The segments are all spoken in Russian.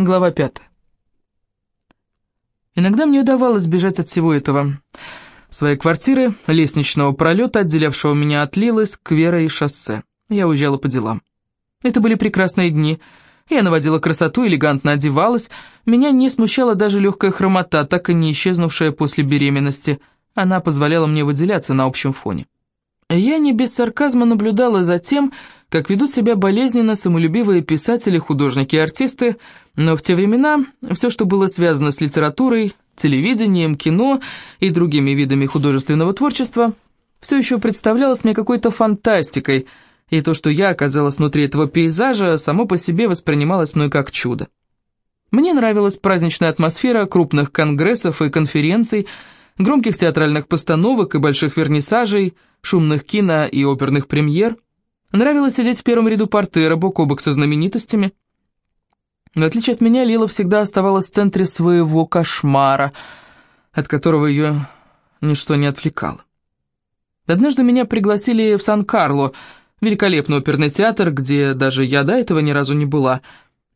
Глава пятая. Иногда мне удавалось бежать от всего этого. Своей квартиры, лестничного пролета, отделявшего меня от Лилы, сквера и шоссе. Я уезжала по делам. Это были прекрасные дни. Я наводила красоту, элегантно одевалась. Меня не смущала даже легкая хромота, так и не исчезнувшая после беременности. Она позволяла мне выделяться на общем фоне. Я не без сарказма наблюдала за тем, как ведут себя болезненно самолюбивые писатели, художники и артисты, но в те времена все, что было связано с литературой, телевидением, кино и другими видами художественного творчества, все еще представлялось мне какой-то фантастикой, и то, что я оказалась внутри этого пейзажа, само по себе воспринималось мной как чудо. Мне нравилась праздничная атмосфера крупных конгрессов и конференций, громких театральных постановок и больших вернисажей, шумных кино и оперных премьер – Нравилось сидеть в первом ряду портера, бок о бок со знаменитостями. В отличие от меня, Лила всегда оставалась в центре своего кошмара, от которого ее ничто не отвлекало. Однажды меня пригласили в Сан-Карло, великолепный оперный театр, где даже я до этого ни разу не была.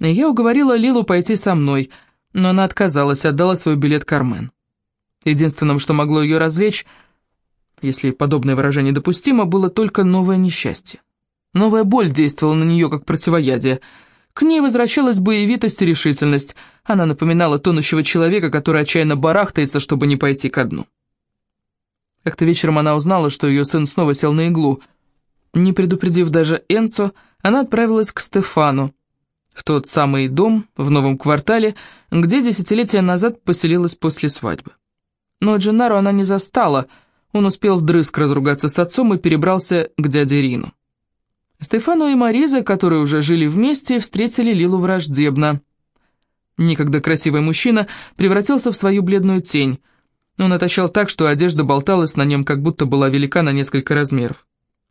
И я уговорила Лилу пойти со мной, но она отказалась, отдала свой билет Кармен. Единственным, что могло ее развлечь, если подобное выражение допустимо, было только новое несчастье. Новая боль действовала на нее как противоядие. К ней возвращалась боевитость и решительность. Она напоминала тонущего человека, который отчаянно барахтается, чтобы не пойти ко дну. Как-то вечером она узнала, что ее сын снова сел на иглу. Не предупредив даже Энцо, она отправилась к Стефану, в тот самый дом в новом квартале, где десятилетия назад поселилась после свадьбы. Но Дженнаро она не застала, он успел вдрызг разругаться с отцом и перебрался к дяде Рину. Стефану и Мариза, которые уже жили вместе, встретили Лилу враждебно. Некогда красивый мужчина превратился в свою бледную тень. Он отощал так, что одежда болталась на нем, как будто была велика на несколько размеров.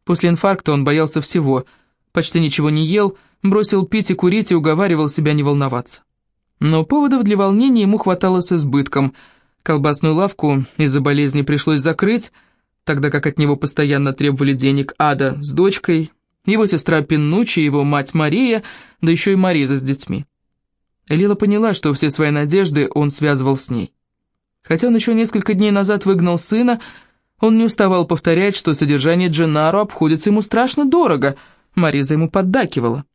После инфаркта он боялся всего, почти ничего не ел, бросил пить и курить и уговаривал себя не волноваться. Но поводов для волнения ему хватало с избытком. Колбасную лавку из-за болезни пришлось закрыть, тогда как от него постоянно требовали денег Ада с дочкой, его сестра Пиннучи, его мать Мария, да еще и Мариза с детьми. Лила поняла, что все свои надежды он связывал с ней. Хотя он еще несколько дней назад выгнал сына, он не уставал повторять, что содержание Дженаро обходится ему страшно дорого, Мариза ему поддакивала.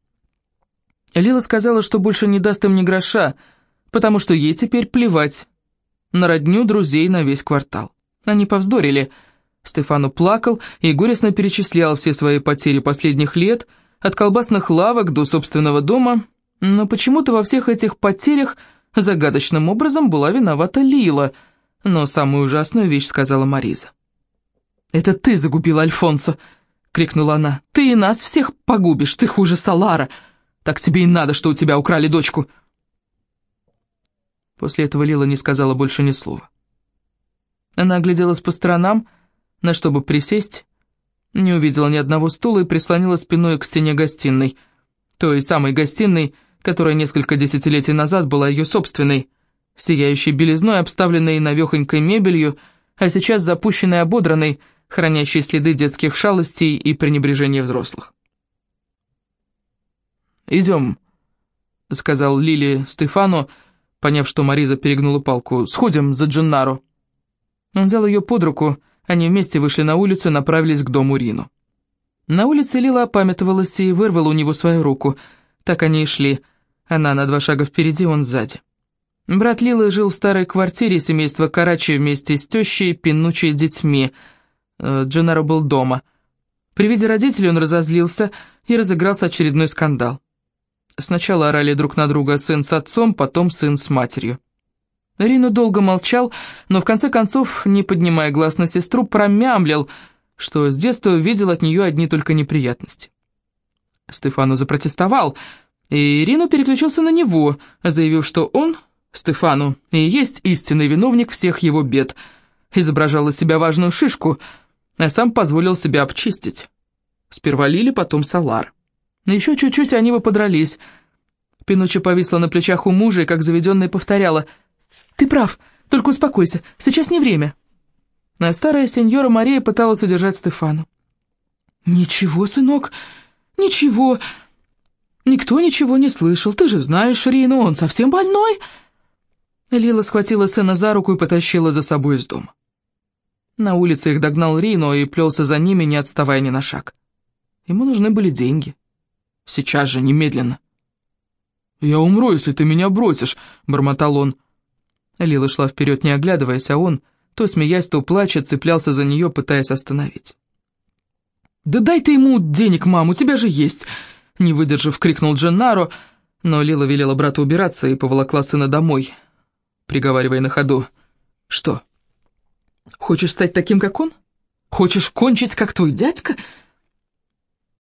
Лила сказала, что больше не даст им ни гроша, потому что ей теперь плевать на родню друзей на весь квартал. Они повздорили – Стефану плакал и горестно перечислял все свои потери последних лет, от колбасных лавок до собственного дома, но почему-то во всех этих потерях загадочным образом была виновата Лила, но самую ужасную вещь сказала Мариза. «Это ты загубила Альфонсо!» — крикнула она. «Ты и нас всех погубишь, ты хуже Салара! Так тебе и надо, что у тебя украли дочку!» После этого Лила не сказала больше ни слова. Она огляделась по сторонам, на чтобы присесть, не увидела ни одного стула и прислонила спиной к стене гостиной, той самой гостиной, которая несколько десятилетий назад была ее собственной, сияющей белизной, обставленной навехонькой мебелью, а сейчас запущенной ободранной, хранящей следы детских шалостей и пренебрежения взрослых. «Идем», — сказал Лили Стефану, поняв, что Мариза перегнула палку, — «сходим за Дженнаро». Он взял ее под руку, — они вместе вышли на улицу и направились к дому Рину. На улице Лила опамятовалась и вырвала у него свою руку. Так они и шли. Она на два шага впереди, он сзади. Брат Лилы жил в старой квартире семейства Карачи вместе с тещей, Пинучей детьми. Э, Дженаро был дома. При виде родителей он разозлился и разыгрался очередной скандал. Сначала орали друг на друга сын с отцом, потом сын с матерью. Рину долго молчал, но в конце концов, не поднимая глаз на сестру, промямлил, что с детства видел от нее одни только неприятности. Стефану запротестовал, и Рину переключился на него, заявив, что он, Стефану, и есть истинный виновник всех его бед, изображал из себя важную шишку, а сам позволил себя обчистить. Сперва Лили, потом Салар. Еще чуть-чуть они бы подрались. Пинуча повисла на плечах у мужа и, как заведенная, повторяла — «Ты прав, только успокойся, сейчас не время». А старая сеньора Мария пыталась удержать Стефану. «Ничего, сынок, ничего». Никто ничего не слышал, ты же знаешь Рину, он совсем больной!» Лила схватила сына за руку и потащила за собой из дома. На улице их догнал Рино и плелся за ними, не отставая ни на шаг. Ему нужны были деньги. Сейчас же, немедленно. «Я умру, если ты меня бросишь», — бормотал он. Лила шла вперед, не оглядываясь, а он, то смеясь, то плача, цеплялся за нее, пытаясь остановить. «Да дай ты ему денег, мам, у тебя же есть!» Не выдержав, крикнул Дженнаро, но Лила велела брату убираться и поволокла сына домой, приговаривая на ходу. «Что, хочешь стать таким, как он? Хочешь кончить, как твой дядька?»